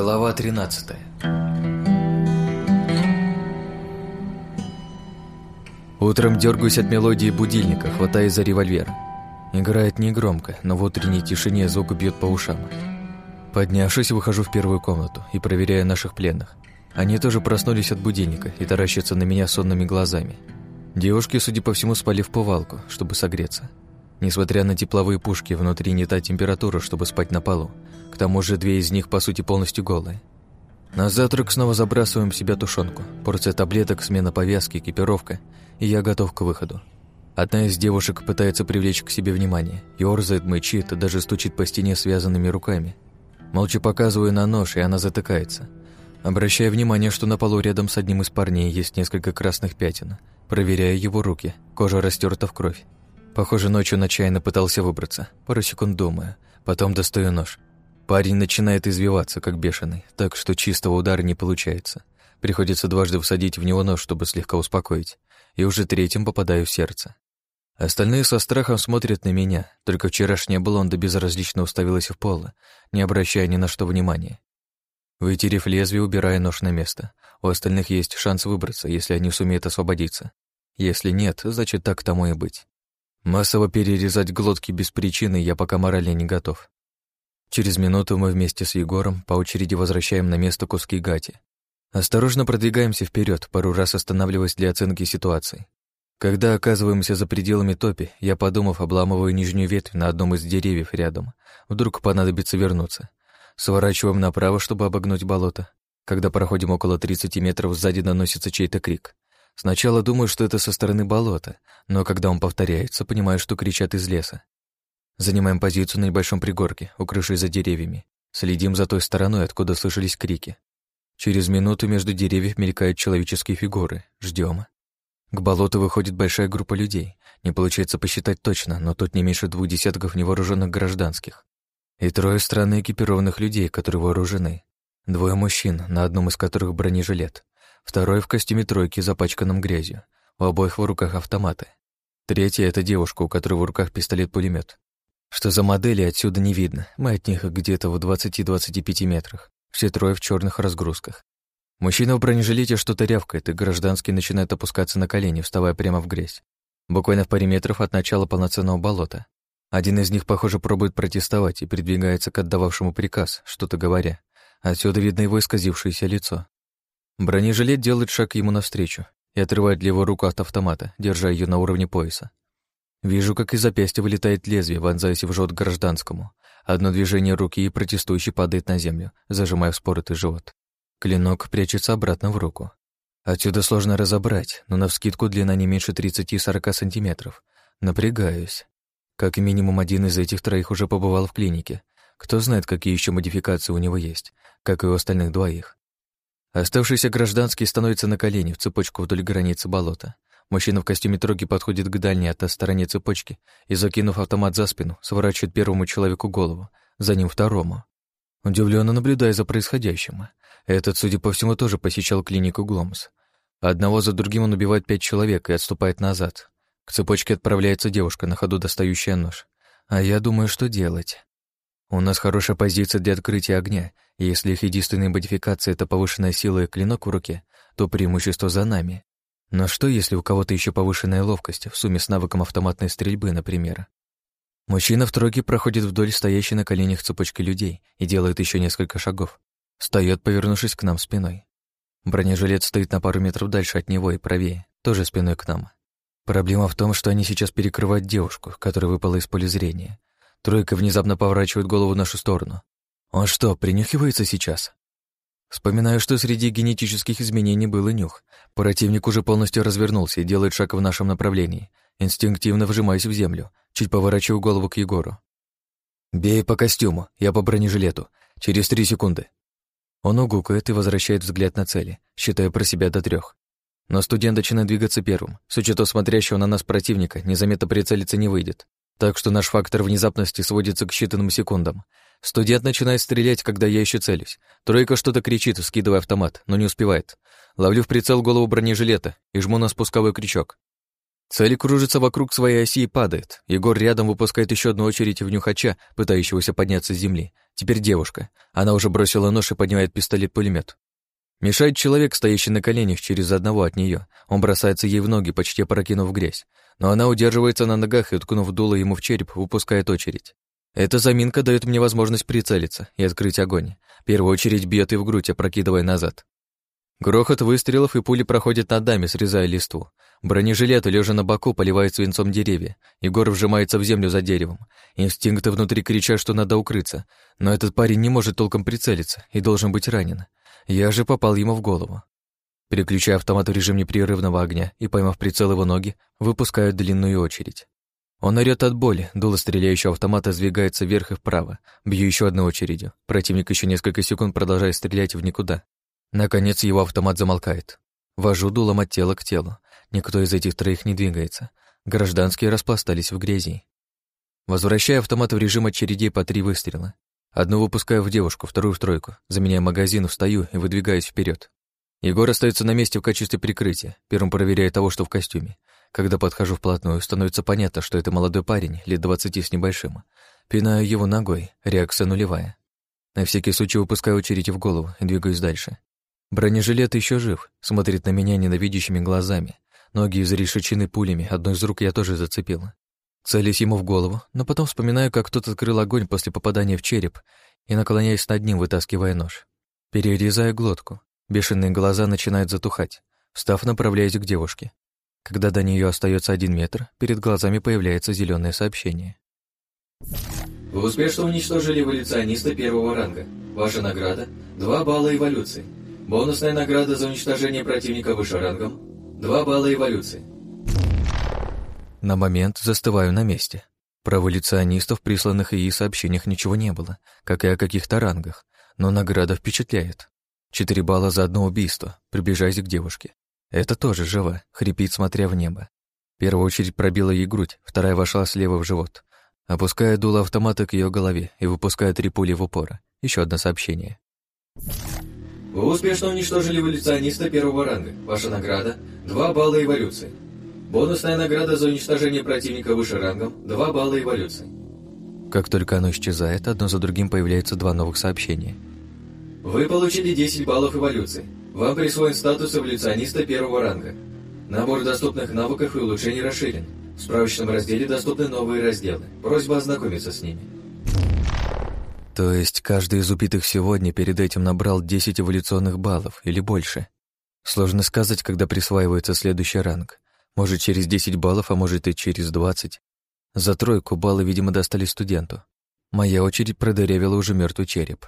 Глава 13 Утром дергаюсь от мелодии будильника, хватаясь за револьвер. Играет негромко, но в утренней тишине звук бьет по ушам. Поднявшись, выхожу в первую комнату и проверяю наших пленных. Они тоже проснулись от будильника и таращатся на меня сонными глазами. Девушки, судя по всему, спали в повалку, чтобы согреться. Несмотря на тепловые пушки, внутри не та температура, чтобы спать на полу. К тому же две из них, по сути, полностью голые. На завтрак снова забрасываем в себя тушенку. Порция таблеток, смена повязки, экипировка. И я готов к выходу. Одна из девушек пытается привлечь к себе внимание. Ёрзает, мычит, даже стучит по стене связанными руками. Молча показываю на нож, и она затыкается. Обращая внимание, что на полу рядом с одним из парней есть несколько красных пятен. Проверяю его руки. Кожа растерта в кровь. Похоже, ночью он отчаянно пытался выбраться. Пару секунд думаю. Потом достаю нож. Парень начинает извиваться, как бешеный, так что чистого удара не получается. Приходится дважды всадить в него нож, чтобы слегка успокоить. И уже третьим попадаю в сердце. Остальные со страхом смотрят на меня. Только вчерашняя блонда безразлично уставилась в пол, не обращая ни на что внимания. Вытерев лезвие, убирая нож на место. У остальных есть шанс выбраться, если они сумеют освободиться. Если нет, значит, так тому и быть. Массово перерезать глотки без причины я пока морально не готов. Через минуту мы вместе с Егором по очереди возвращаем на место куски гати. Осторожно продвигаемся вперед, пару раз останавливаясь для оценки ситуации. Когда оказываемся за пределами топи, я, подумав, обламываю нижнюю ветвь на одном из деревьев рядом. Вдруг понадобится вернуться. Сворачиваем направо, чтобы обогнуть болото. Когда проходим около 30 метров, сзади доносится чей-то крик. Сначала думаю, что это со стороны болота, но когда он повторяется, понимаю, что кричат из леса. Занимаем позицию на небольшом пригорке, укрывшись за деревьями. Следим за той стороной, откуда слышались крики. Через минуту между деревьев мелькают человеческие фигуры. Ждем. К болоту выходит большая группа людей. Не получается посчитать точно, но тут не меньше двух десятков невооруженных гражданских. И трое странно экипированных людей, которые вооружены. Двое мужчин, на одном из которых бронежилет. Второй в костюме тройки, запачканном грязью. У обоих в руках автоматы. Третья — это девушка, у которой в руках пистолет пулемет Что за модели, отсюда не видно. Мы от них где-то в 20-25 метрах. Все трое в черных разгрузках. Мужчина в бронежилете что-то рявкает, и гражданский начинает опускаться на колени, вставая прямо в грязь. Буквально в паре метров от начала полноценного болота. Один из них, похоже, пробует протестовать и придвигается к отдававшему приказ, что-то говоря. Отсюда видно его исказившееся лицо. Бронежилет делает шаг ему навстречу и отрывает левую руку от автомата, держа ее на уровне пояса. Вижу, как из запястья вылетает лезвие, вонзаясь в живот гражданскому. Одно движение руки и протестующий падает на землю, зажимая вспоротый живот. Клинок прячется обратно в руку. Отсюда сложно разобрать, но навскидку длина не меньше 30-40 сантиметров. Напрягаюсь. Как минимум один из этих троих уже побывал в клинике. Кто знает, какие еще модификации у него есть, как и у остальных двоих. Оставшийся гражданский становится на колени в цепочку вдоль границы болота. Мужчина в костюме троги подходит к дальней от стороне цепочки и, закинув автомат за спину, сворачивает первому человеку голову, за ним второму. Удивленно наблюдая за происходящим. Этот, судя по всему, тоже посещал клинику Гломс. Одного за другим он убивает пять человек и отступает назад. К цепочке отправляется девушка, на ходу достающая нож. А я думаю, что делать. У нас хорошая позиция для открытия огня, и если их единственная модификация — это повышенная сила и клинок в руке, то преимущество за нами. Но что, если у кого-то еще повышенная ловкость, в сумме с навыком автоматной стрельбы, например? Мужчина в троге проходит вдоль стоящей на коленях цепочки людей и делает еще несколько шагов. Встает, повернувшись к нам спиной. Бронежилет стоит на пару метров дальше от него и правее, тоже спиной к нам. Проблема в том, что они сейчас перекрывают девушку, которая выпала из поля зрения, Тройка внезапно поворачивает голову в нашу сторону. Он что, принюхивается сейчас? Вспоминаю, что среди генетических изменений был и нюх. Противник уже полностью развернулся и делает шаг в нашем направлении. Инстинктивно вжимаюсь в землю, чуть поворачиваю голову к Егору. «Бей по костюму, я по бронежилету. Через три секунды». Он угукает и возвращает взгляд на цели, считая про себя до трех. Но студент начинает двигаться первым. С учетом смотрящего на нас противника, незаметно прицелиться не выйдет. Так что наш фактор внезапности сводится к считанным секундам. Студент начинает стрелять, когда я еще целюсь. Тройка что-то кричит, скидывая автомат, но не успевает. Ловлю в прицел голову бронежилета и жму на спусковой крючок. Цель кружится вокруг своей оси и падает. Егор рядом выпускает еще одну очередь в нюхача, пытающегося подняться с земли. Теперь девушка. Она уже бросила нож и поднимает пистолет-пулемет. Мешает человек, стоящий на коленях через одного от нее. Он бросается ей в ноги, почти опрокинув грязь. Но она удерживается на ногах и, уткнув дуло ему в череп, выпускает очередь. Эта заминка дает мне возможность прицелиться и открыть огонь. Первая очередь бьет и в грудь, опрокидывая назад. Грохот выстрелов и пули проходят над нами, срезая листву. Бронежилет, лежа на боку, поливает свинцом деревья. Егор вжимается в землю за деревом. Инстинкты внутри кричат, что надо укрыться. Но этот парень не может толком прицелиться и должен быть ранен. Я же попал ему в голову. Переключая автомат в режим непрерывного огня и, поймав прицел его ноги, выпускаю длинную очередь. Он орёт от боли, дуло стреляющего автомата сдвигается вверх и вправо. Бью еще одной очередью. Противник еще несколько секунд продолжает стрелять в никуда. Наконец его автомат замолкает. Вожу дулом от тела к телу. Никто из этих троих не двигается. Гражданские распластались в грязи. Возвращая автомат в режим очередей по три выстрела. Одну выпускаю в девушку, вторую в тройку. Заменяя магазин, встаю и выдвигаюсь вперед. Егор остается на месте в качестве прикрытия. Первым проверяя того, что в костюме. Когда подхожу вплотную, становится понятно, что это молодой парень, лет двадцати с небольшим. Пинаю его ногой, реакция нулевая. На всякий случай выпускаю очередь в голову и двигаюсь дальше. Бронежилет еще жив, смотрит на меня ненавидящими глазами. Ноги изрешечены пулями, одной из рук я тоже зацепила. Целюсь ему в голову, но потом вспоминаю, как кто-то открыл огонь после попадания в череп и наклоняюсь над ним, вытаскивая нож. Перерезаю глотку. Бешеные глаза начинают затухать. Встав, направляюсь к девушке. Когда до нее остается один метр, перед глазами появляется зеленое сообщение. Вы успешно уничтожили эволюциониста первого ранга. Ваша награда – 2 балла эволюции. Бонусная награда за уничтожение противника выше рангом – 2 балла эволюции. На момент застываю на месте. Про эволюционистов, присланных ИИ сообщениях ничего не было, как и о каких-то рангах, но награда впечатляет. Четыре балла за одно убийство, приближаясь к девушке. Это тоже жива, хрипит, смотря в небо. Первая очередь пробила ей грудь, вторая вошла слева в живот. Опуская дуло автомата к ее голове и выпуская три пули в упор. Еще одно сообщение. Вы успешно уничтожили эволюциониста первого ранга. Ваша награда – 2 балла эволюции. Бонусная награда за уничтожение противника выше рангом – 2 балла эволюции. Как только оно исчезает, одно за другим появляются два новых сообщения. Вы получили 10 баллов эволюции. Вам присвоен статус эволюциониста первого ранга. Набор доступных навыков и улучшений расширен. В справочном разделе доступны новые разделы. Просьба ознакомиться с ними. То есть каждый из убитых сегодня перед этим набрал 10 эволюционных баллов или больше. Сложно сказать, когда присваивается следующий ранг. Может, через 10 баллов, а может и через 20. За тройку баллы, видимо, достали студенту. Моя очередь продырявила уже мертвый череп.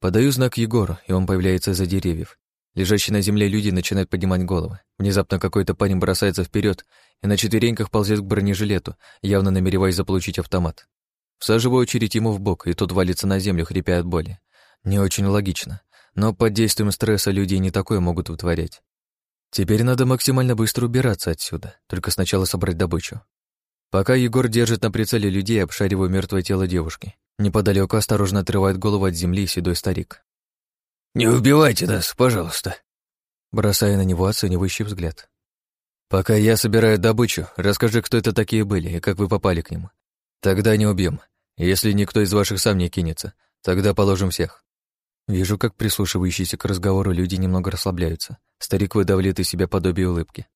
Подаю знак Егору, и он появляется за деревьев. Лежащие на земле люди начинают поднимать головы. Внезапно какой-то парень бросается вперед и на четвереньках ползет к бронежилету, явно намереваясь заполучить автомат. Всаживаю очередь ему в бок, и тот валится на землю, хрипя от боли. Не очень логично, но под действием стресса люди не такое могут вытворять. Теперь надо максимально быстро убираться отсюда, только сначала собрать добычу. Пока Егор держит на прицеле людей, обшариваю мертвое тело девушки. Неподалеку осторожно отрывает голову от земли седой старик. «Не убивайте нас, пожалуйста», бросая на него оценивающий взгляд. «Пока я собираю добычу, расскажи, кто это такие были и как вы попали к ним. Тогда не убьем. Если никто из ваших сам не кинется, тогда положим всех. Вижу, как прислушивающиеся к разговору люди немного расслабляются. Старик выдавливает из себя подобие улыбки.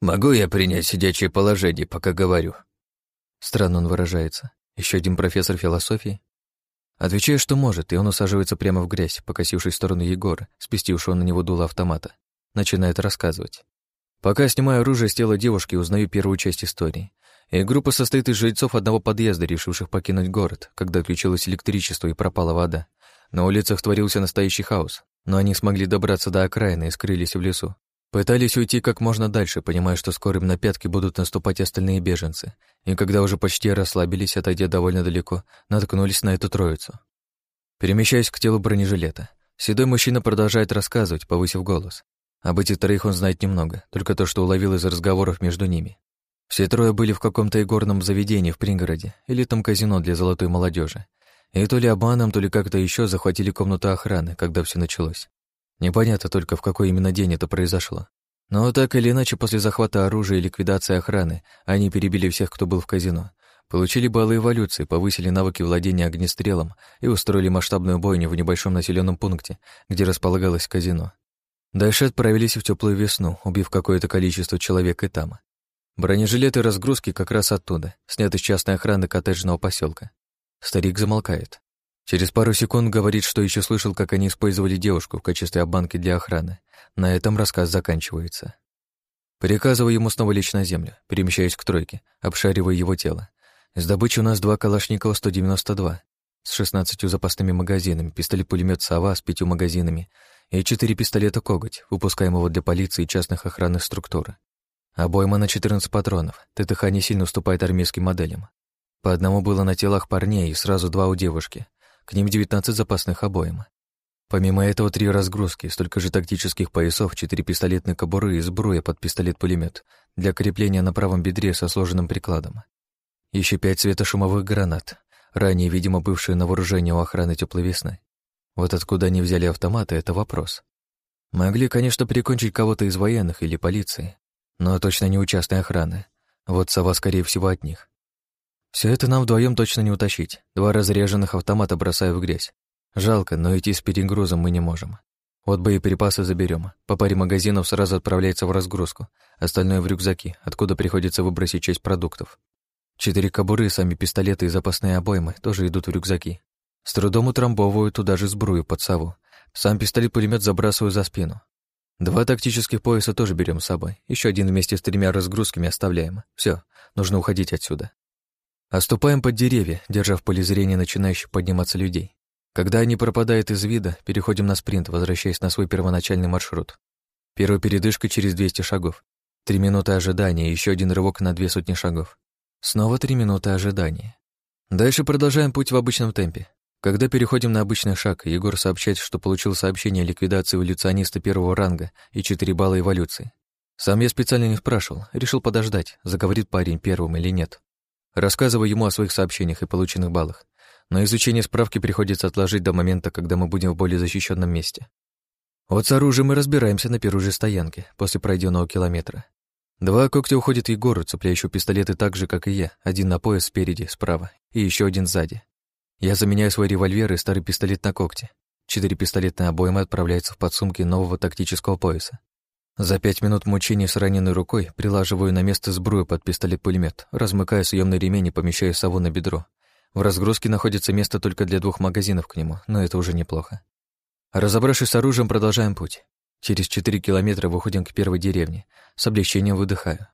«Могу я принять сидячее положение, пока говорю?» Странно он выражается. Еще один профессор философии? Отвечаю, что может, и он усаживается прямо в грязь, покосившись в сторону Егора, спустившего на него дуло автомата. Начинает рассказывать. Пока снимаю оружие с тела девушки, узнаю первую часть истории. И группа состоит из жильцов одного подъезда, решивших покинуть город, когда отключилось электричество и пропала вода. На улицах творился настоящий хаос, но они смогли добраться до окраины и скрылись в лесу. Пытались уйти как можно дальше, понимая, что скоро им на пятки будут наступать остальные беженцы, и когда уже почти расслабились, отойдя довольно далеко, наткнулись на эту троицу. Перемещаясь к телу бронежилета, седой мужчина продолжает рассказывать, повысив голос. Об этих троих он знает немного, только то, что уловил из разговоров между ними. Все трое были в каком-то игорном заведении в пригороде или там казино для золотой молодежи. И то ли обманом, то ли как-то еще захватили комнату охраны, когда все началось. Непонятно только, в какой именно день это произошло. Но так или иначе, после захвата оружия и ликвидации охраны, они перебили всех, кто был в казино, получили баллы эволюции, повысили навыки владения огнестрелом и устроили масштабную бойню в небольшом населенном пункте, где располагалось казино. Дальше отправились в теплую весну, убив какое-то количество человек и там. Бронежилеты разгрузки как раз оттуда, сняты с частной охраны коттеджного поселка. Старик замолкает. Через пару секунд говорит, что еще слышал, как они использовали девушку в качестве обманки для охраны. На этом рассказ заканчивается. Приказываю ему снова лечь на землю, перемещаясь к тройке, обшаривая его тело. Из добычи у нас два Калашникова 192 с 16 запасными магазинами, пистолет-пулемет «Сова» с пятью магазинами и четыре пистолета «Коготь», выпускаемого для полиции и частных охранных структур. Обойма на 14 патронов, ТТХ не сильно уступает армейским моделям. По одному было на телах парней и сразу два у девушки. К ним 19 запасных обоим. Помимо этого, три разгрузки, столько же тактических поясов, четыре пистолетные кобуры и сбруя под пистолет-пулемет для крепления на правом бедре со сложенным прикладом. Еще пять светошумовых гранат, ранее, видимо, бывшие на вооружении у охраны теплой весны. Вот откуда они взяли автоматы — это вопрос. Могли, конечно, прикончить кого-то из военных или полиции, но точно не у частной охраны. Вот сова, скорее всего, от них. Все это нам вдвоем точно не утащить. Два разреженных автомата бросаю в грязь. Жалко, но идти с перегрузом мы не можем. Вот боеприпасы заберем. По паре магазинов сразу отправляется в разгрузку, остальное в рюкзаки, откуда приходится выбросить часть продуктов. Четыре кобуры, сами пистолеты и запасные обоймы тоже идут в рюкзаки. С трудом утрамбовываю туда же сбрую под сову. Сам пистолет-пулемет забрасываю за спину. Два тактических пояса тоже берем с собой. Еще один вместе с тремя разгрузками оставляем. Все, нужно уходить отсюда. Оступаем под деревья, держа в поле зрения начинающих подниматься людей. Когда они пропадают из вида, переходим на спринт, возвращаясь на свой первоначальный маршрут. Первая передышка через 200 шагов. Три минуты ожидания еще один рывок на две сотни шагов. Снова три минуты ожидания. Дальше продолжаем путь в обычном темпе. Когда переходим на обычный шаг, Егор сообщает, что получил сообщение о ликвидации эволюциониста первого ранга и 4 балла эволюции. Сам я специально не спрашивал, решил подождать, заговорит парень первым или нет. Рассказываю ему о своих сообщениях и полученных баллах, но изучение справки приходится отложить до момента, когда мы будем в более защищенном месте. Вот с оружием мы разбираемся на первой же стоянке, после пройденного километра. Два когтя уходят Егору, цепляющие пистолеты так же, как и я, один на пояс спереди, справа, и еще один сзади. Я заменяю свой револьвер и старый пистолет на когте. Четыре пистолетные обоймы отправляются в подсумки нового тактического пояса. За пять минут мучений с раненой рукой прилаживаю на место сбрую под пистолет-пулемет, размыкая съемный ремень и помещаю сову на бедро. В разгрузке находится место только для двух магазинов к нему, но это уже неплохо. Разобравшись с оружием, продолжаем путь. Через четыре километра выходим к первой деревне. С облегчением выдыхаю.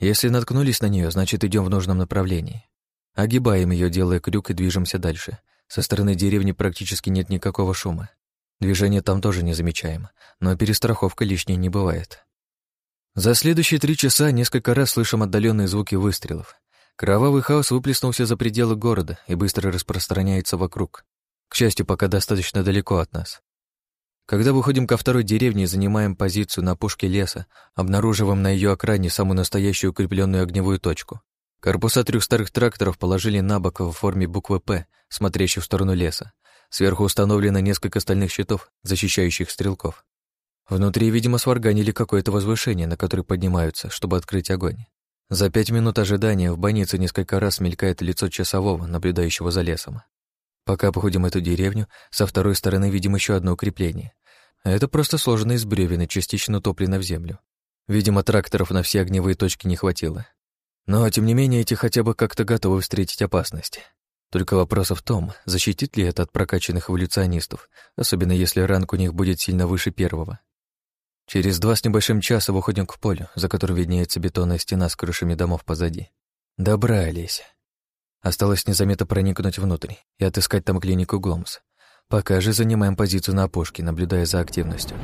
Если наткнулись на нее, значит, идем в нужном направлении. Огибаем ее, делая крюк и движемся дальше. Со стороны деревни практически нет никакого шума. Движения там тоже не замечаем, но перестраховка лишней не бывает. За следующие три часа несколько раз слышим отдаленные звуки выстрелов. Кровавый хаос выплеснулся за пределы города и быстро распространяется вокруг. К счастью, пока достаточно далеко от нас. Когда выходим ко второй деревне и занимаем позицию на пушке леса, обнаруживаем на ее окраине самую настоящую укрепленную огневую точку. Корпуса трех старых тракторов положили на бок в форме буквы «П», смотрящей в сторону леса. Сверху установлено несколько стальных щитов, защищающих стрелков. Внутри, видимо, сварганили какое-то возвышение, на которое поднимаются, чтобы открыть огонь. За пять минут ожидания в больнице несколько раз мелькает лицо часового, наблюдающего за лесом. Пока походим эту деревню, со второй стороны видим еще одно укрепление. Это просто сложено из бревен и частично утоплено в землю. Видимо, тракторов на все огневые точки не хватило. Но, тем не менее, эти хотя бы как-то готовы встретить опасность. Только вопрос в том, защитит ли это от прокачанных эволюционистов, особенно если ранг у них будет сильно выше первого. Через два с небольшим часа выходим к полю, за которым виднеется бетонная стена с крышами домов позади. Добрались. Осталось незаметно проникнуть внутрь и отыскать там клинику Гомс. Пока же занимаем позицию на опушке, наблюдая за активностью.